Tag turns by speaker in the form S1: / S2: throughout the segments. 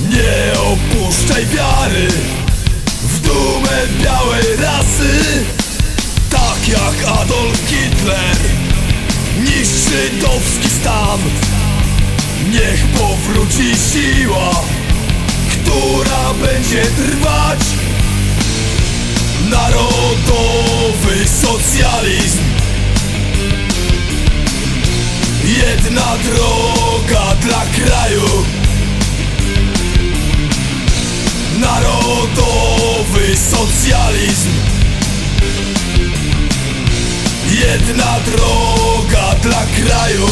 S1: Nie opuszczaj wiary. W dumę białej rasy. Tak jak Adolf Hitler. Niszczy żydowski stan. Niech powróci siła Która będzie trwać. Narodowy Jedna droga dla kraju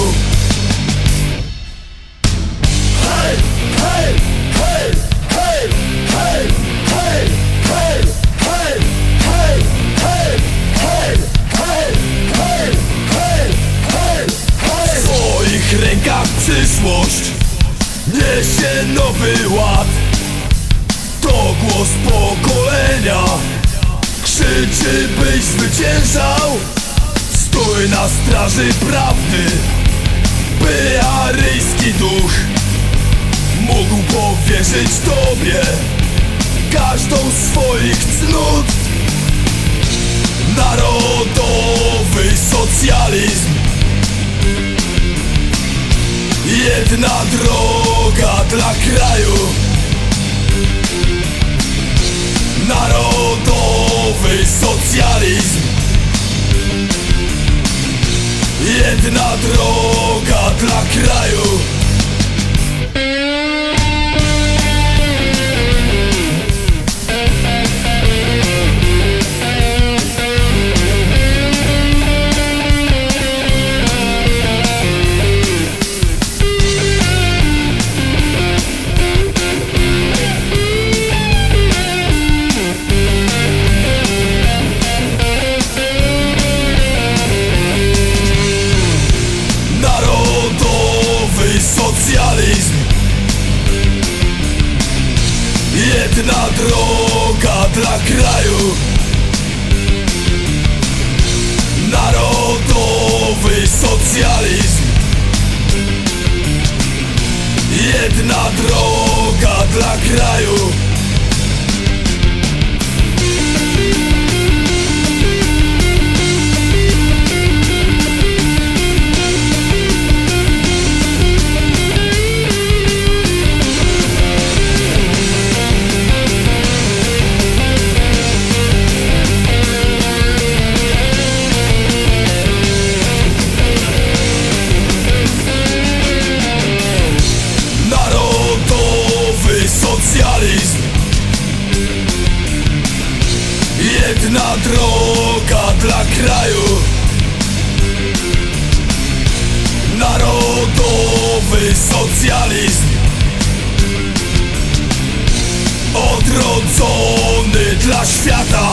S1: Hej, hej, hej, hej, hej, hej, hej, hej, hej. W rękach przyszłość Niesie nowy ład To głos pokolenia Krzyczy byś zwyciężał Stój na straży prawdy. By aryjski duch Mógł powierzyć Tobie Każdą swoich cnót. Narodowy socjalizm. Jedna droga dla kraju. Narodowy socjalizm Jedna droga dla kraju dla kraju. Narodowy socjalizm. Jedna droga dla kraju свято